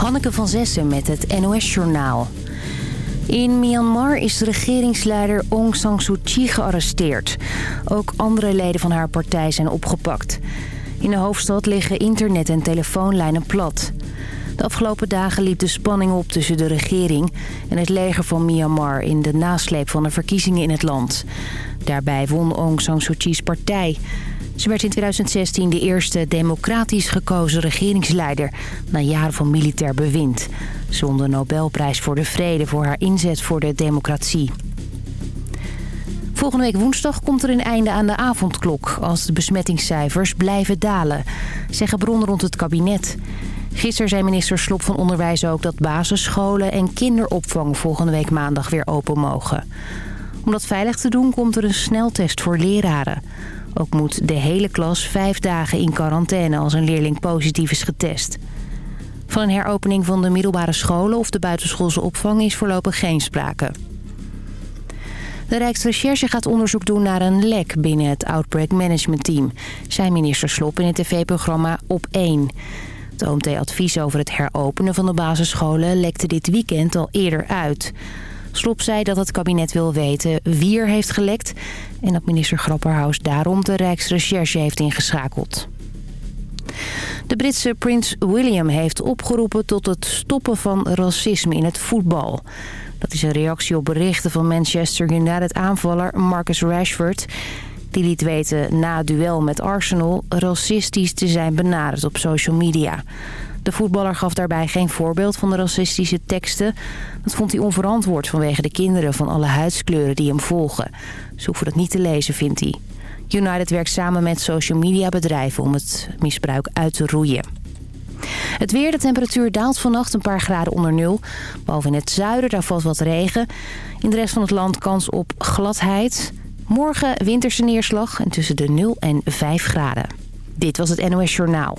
Hanneke van Zessen met het NOS-journaal. In Myanmar is de regeringsleider Aung San Suu Kyi gearresteerd. Ook andere leden van haar partij zijn opgepakt. In de hoofdstad liggen internet- en telefoonlijnen plat. De afgelopen dagen liep de spanning op tussen de regering en het leger van Myanmar... in de nasleep van de verkiezingen in het land. Daarbij won Aung San Suu Kyi's partij... Ze werd in 2016 de eerste democratisch gekozen regeringsleider... na jaren van militair bewind. Ze won de Nobelprijs voor de Vrede voor haar inzet voor de democratie. Volgende week woensdag komt er een einde aan de avondklok... als de besmettingscijfers blijven dalen, zeggen bronnen rond het kabinet. Gisteren zei minister Slop van Onderwijs ook dat basisscholen en kinderopvang... volgende week maandag weer open mogen. Om dat veilig te doen komt er een sneltest voor leraren... Ook moet de hele klas vijf dagen in quarantaine als een leerling positief is getest. Van een heropening van de middelbare scholen of de buitenschoolse opvang is voorlopig geen sprake. De Rijksrecherche gaat onderzoek doen naar een lek binnen het Outbreak Management Team, zei minister Slop in het tv-programma Op 1. Het OMT-advies over het heropenen van de basisscholen lekte dit weekend al eerder uit. Slop zei dat het kabinet wil weten wie er heeft gelekt... en dat minister Grapperhaus daarom de Rijksrecherche heeft ingeschakeld. De Britse prins William heeft opgeroepen tot het stoppen van racisme in het voetbal. Dat is een reactie op berichten van Manchester United-aanvaller Marcus Rashford... Die liet weten na het duel met Arsenal racistisch te zijn benaderd op social media. De voetballer gaf daarbij geen voorbeeld van de racistische teksten. Dat vond hij onverantwoord vanwege de kinderen van alle huidskleuren die hem volgen. Ze hoeven dat niet te lezen, vindt hij. United werkt samen met social media bedrijven om het misbruik uit te roeien. Het weer, de temperatuur daalt vannacht een paar graden onder nul. Behalve in het zuiden, daar valt wat regen. In de rest van het land kans op gladheid. Morgen winterse neerslag en tussen de 0 en 5 graden. Dit was het NOS Journaal.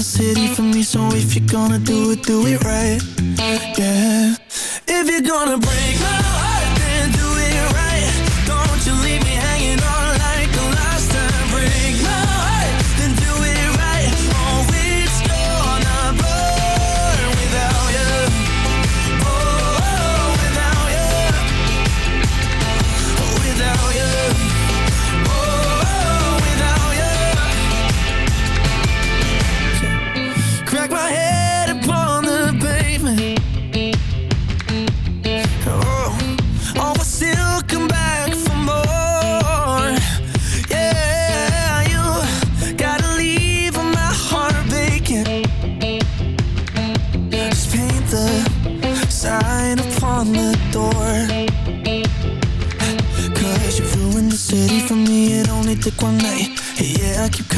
the city for me So if you're gonna do it, do it right. Yeah. If you're gonna break my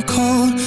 phone call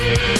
Yeah.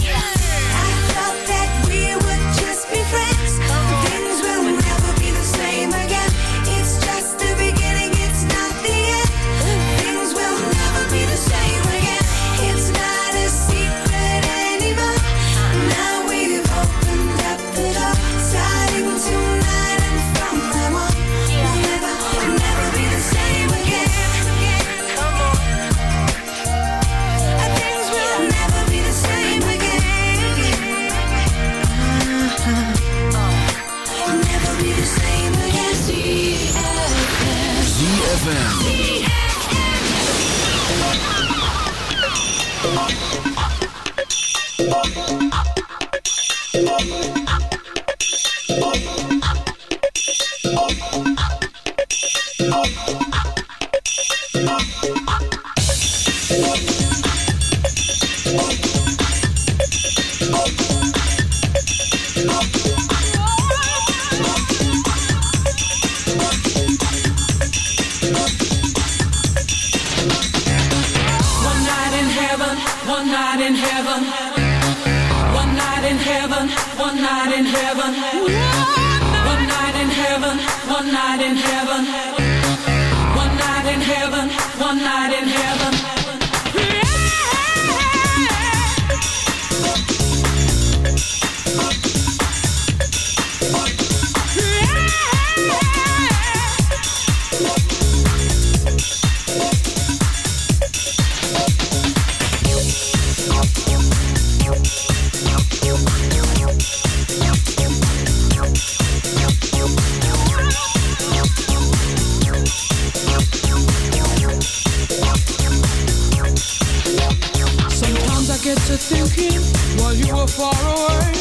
thinking while you were far away.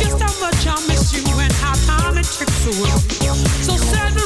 Just how much I miss you and how time it trips away. So send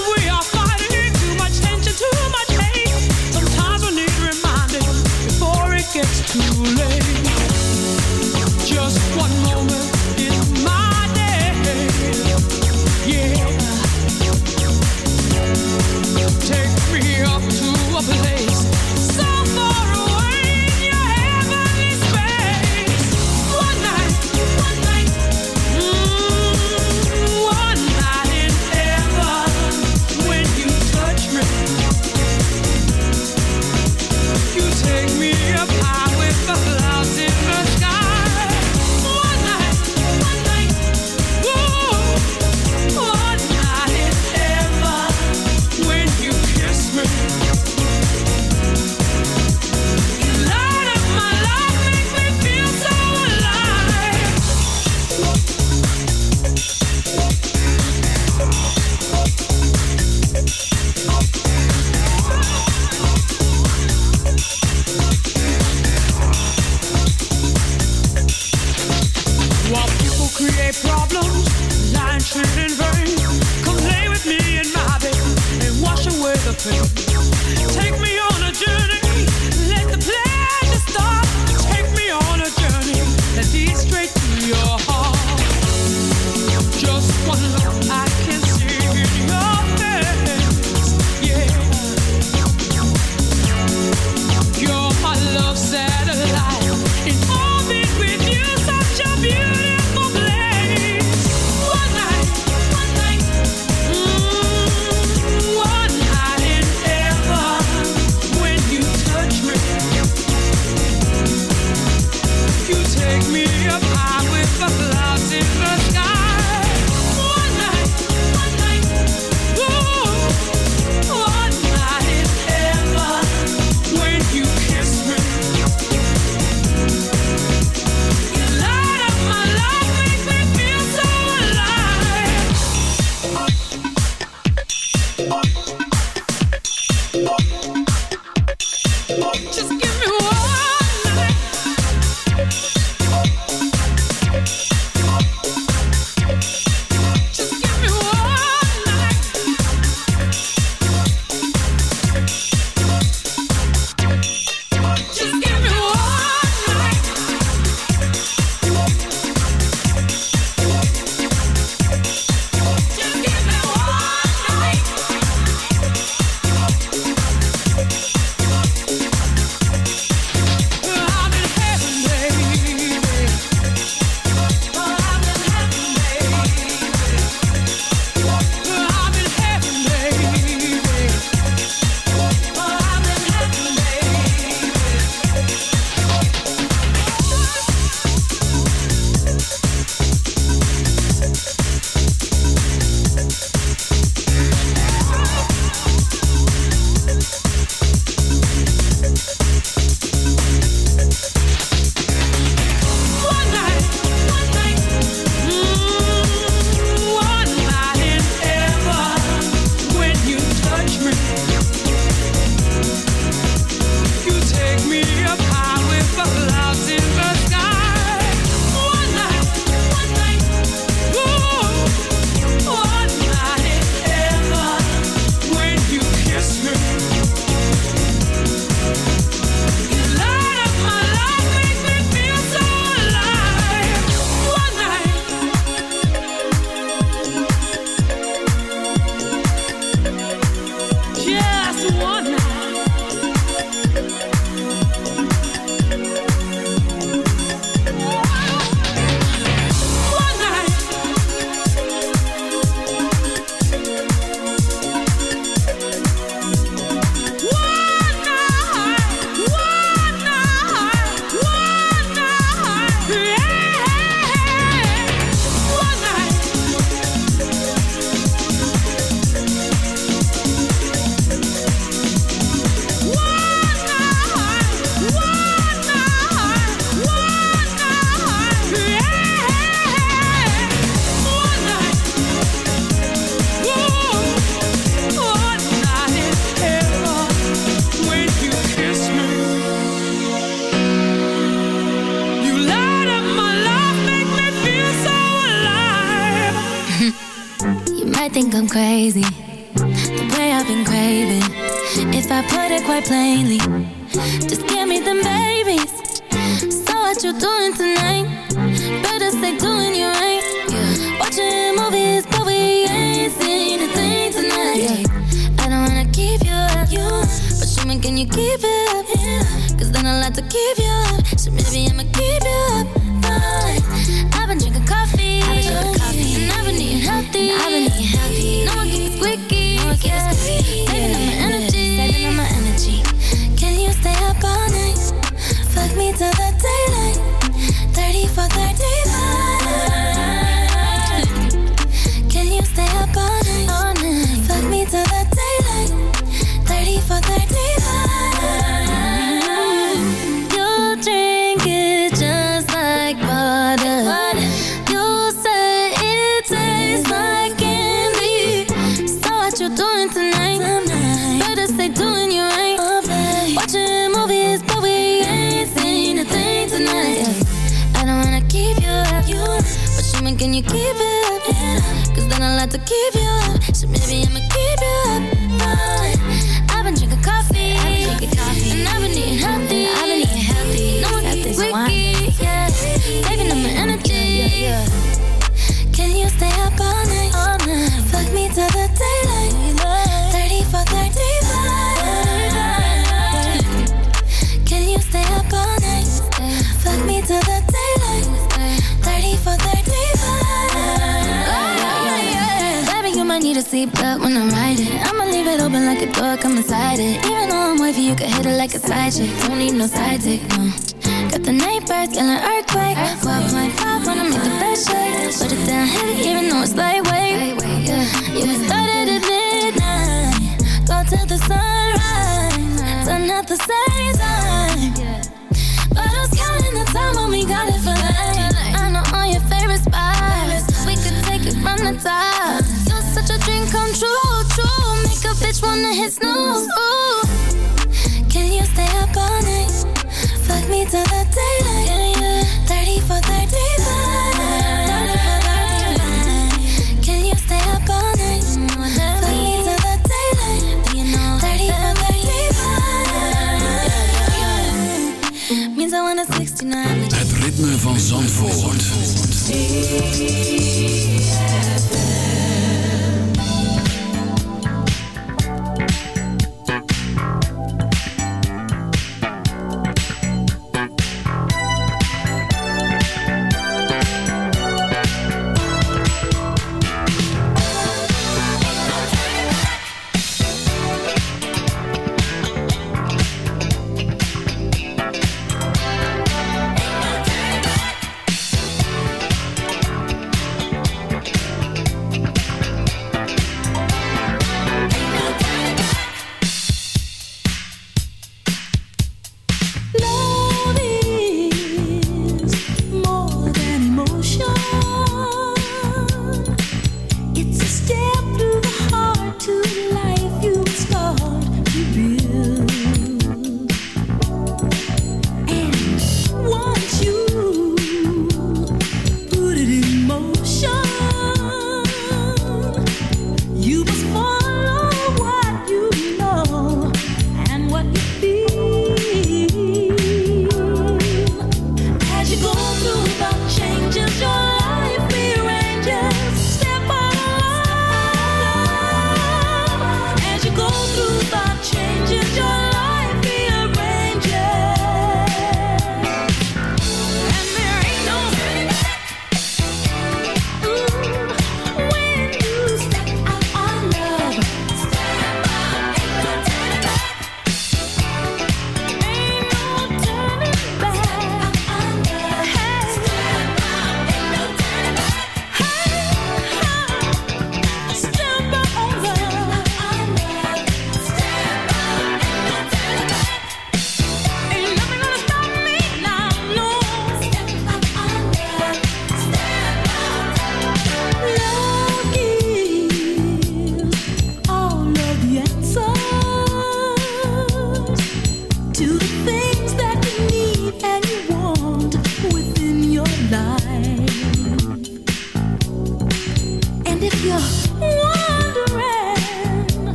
it up when I'm riding, I'ma leave it open like a door, come inside it. Even though I'm wavy, you can hit it like a side chick. Don't need no side dick, no. Got the night birds, an earthquake. 12.5 when I make the best shake Put it down heavy, even though it's lightweight. Yeah, you yeah, started at midnight. Go till the sunrise. Done at the same on the hit snooze. Ooh. Can you stay up all night? Fuck me till the daylight. Yeah, yeah. 30 for 35. Het ritme van Zandvoort. Zandvoort.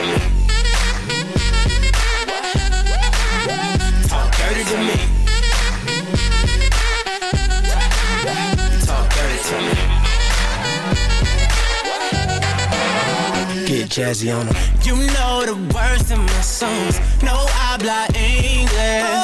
Me. Talk dirty to me. Talk dirty to me. Get jazzy on them. You know the words in my songs. No habla English.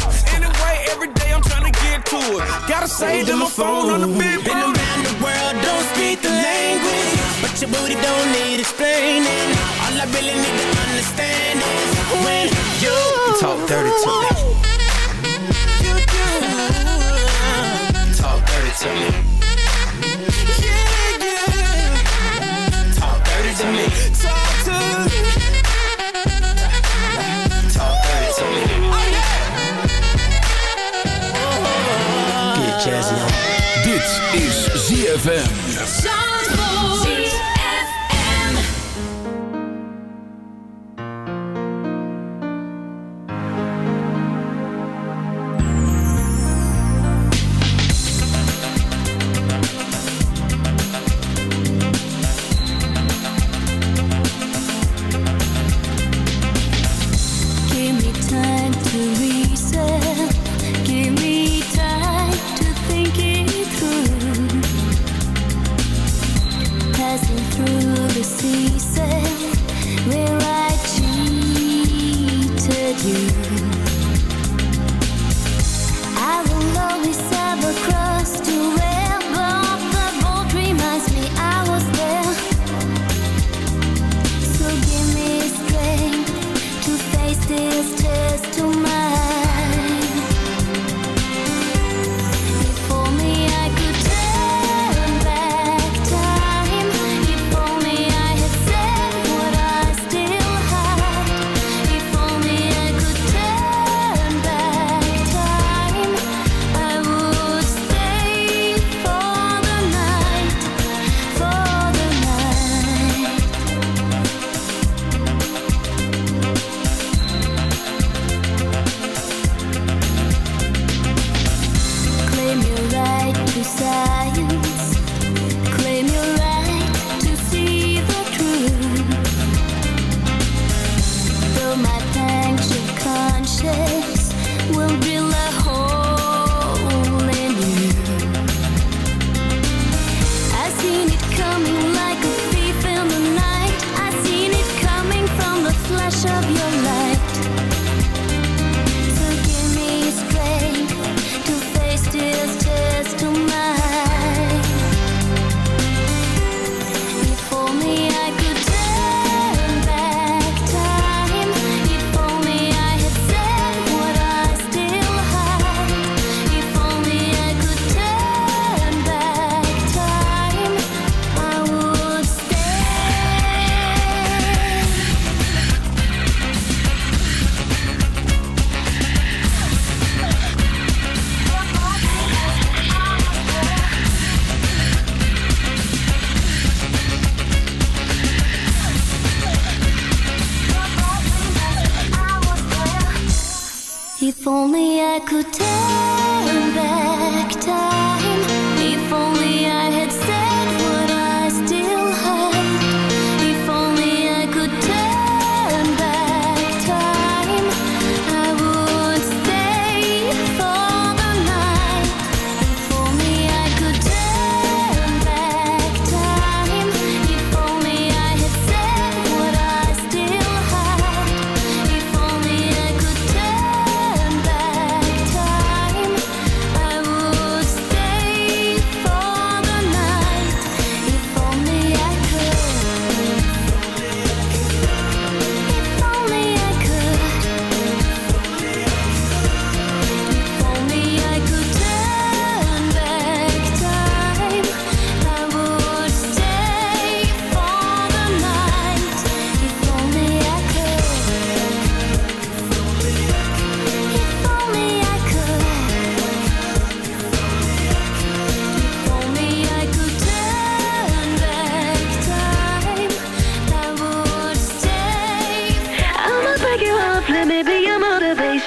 Gotta say to my phone on the big. Been around oh. the world, don't speak the language. But your booty don't need explaining. All I really need to understand is when you, talk dirty to me. Talk dirty to me. ZFM.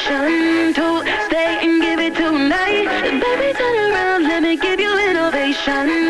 to stay and give it tonight. Baby, turn around, let me give you innovation.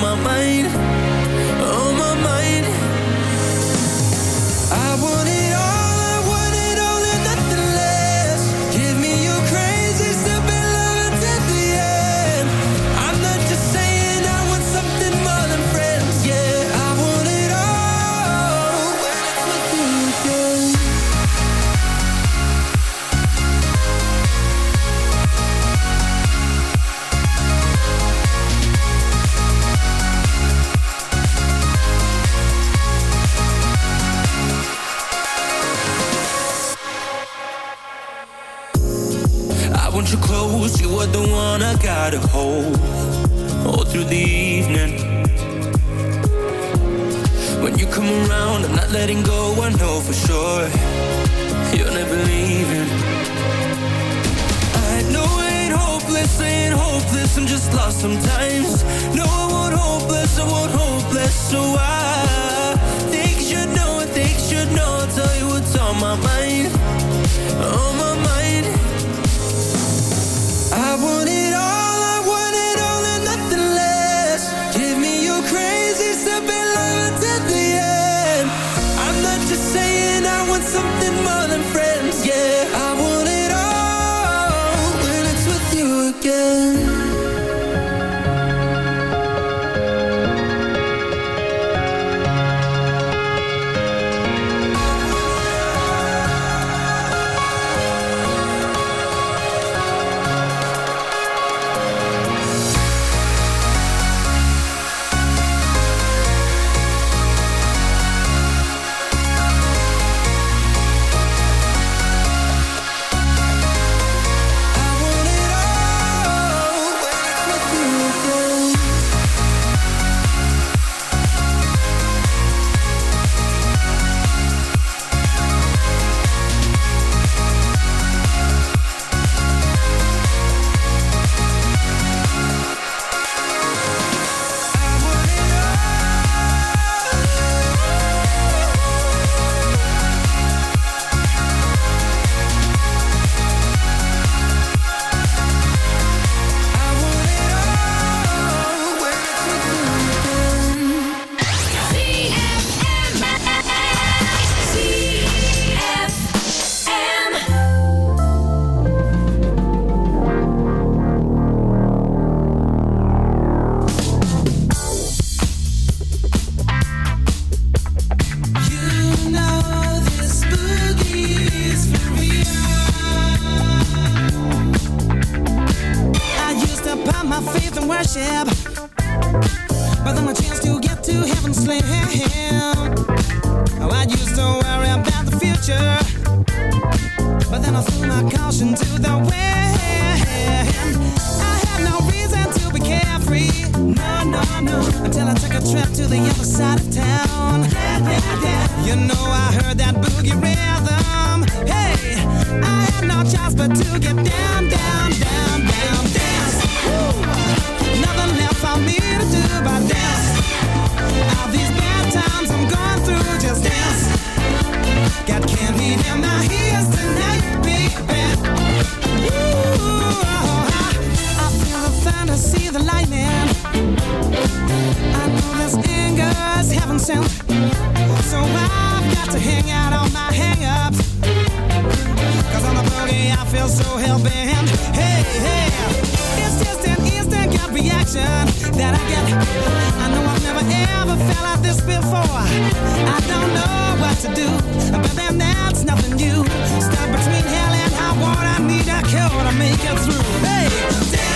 mama. see the lightning. I know this anger's heaven sent. So I've got to hang out on my hang ups. Cause on the boogie, I feel so hell bent. Hey, hey, it's just an instant gut reaction that I get. I know I've never ever felt like this before. I don't know what to do, but then that's nothing new. Stuck between hell and high water, need a cure to make it through. Hey, damn.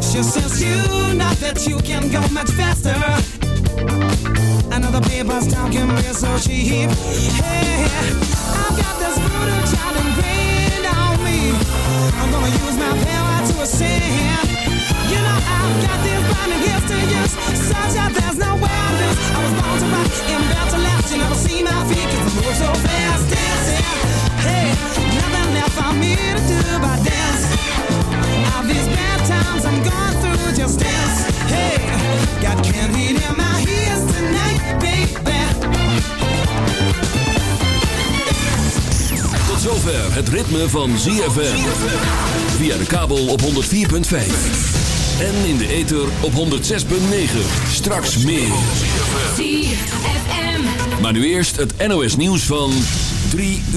She says, You know that you can go much faster. Another paper's talking me so cheap. Hey, I've got this voodoo child ingrained on me. I'm gonna use my power to ascend. You know I've got these blinding gifts to use, such that there's no way I lose. I was born to rock and built to last. You never see my feet 'cause I move so fast, dancing. Hey, nothing left for me to do but dance. All these bad times I'm going through, just dance. Hey, got candy in my ears tonight, baby. Tot zover het ritme van ZFM. Via de kabel op 104.5. En in de ether op 106.9. Straks meer. ZFM. Maar nu eerst het NOS nieuws van 3 uur.